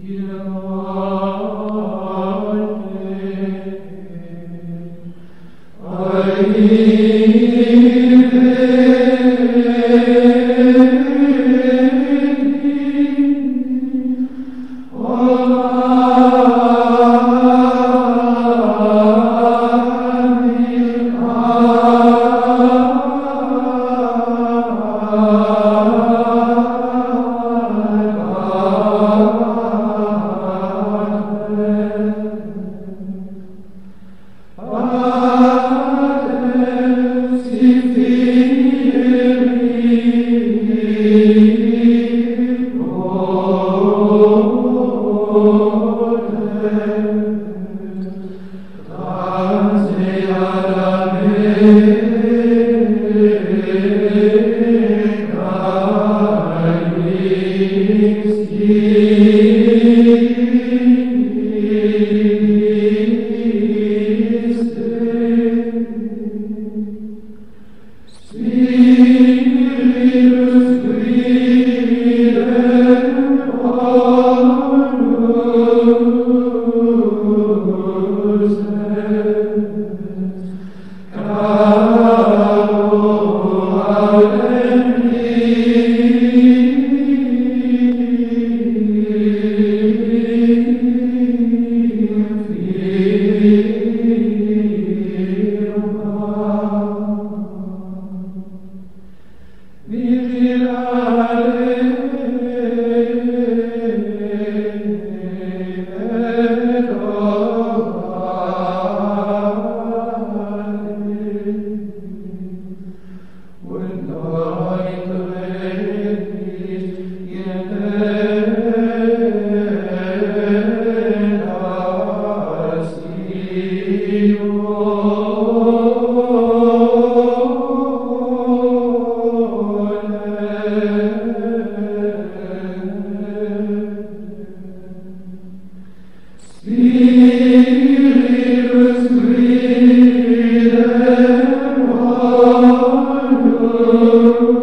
Amen. Oh. Vivir Cruces,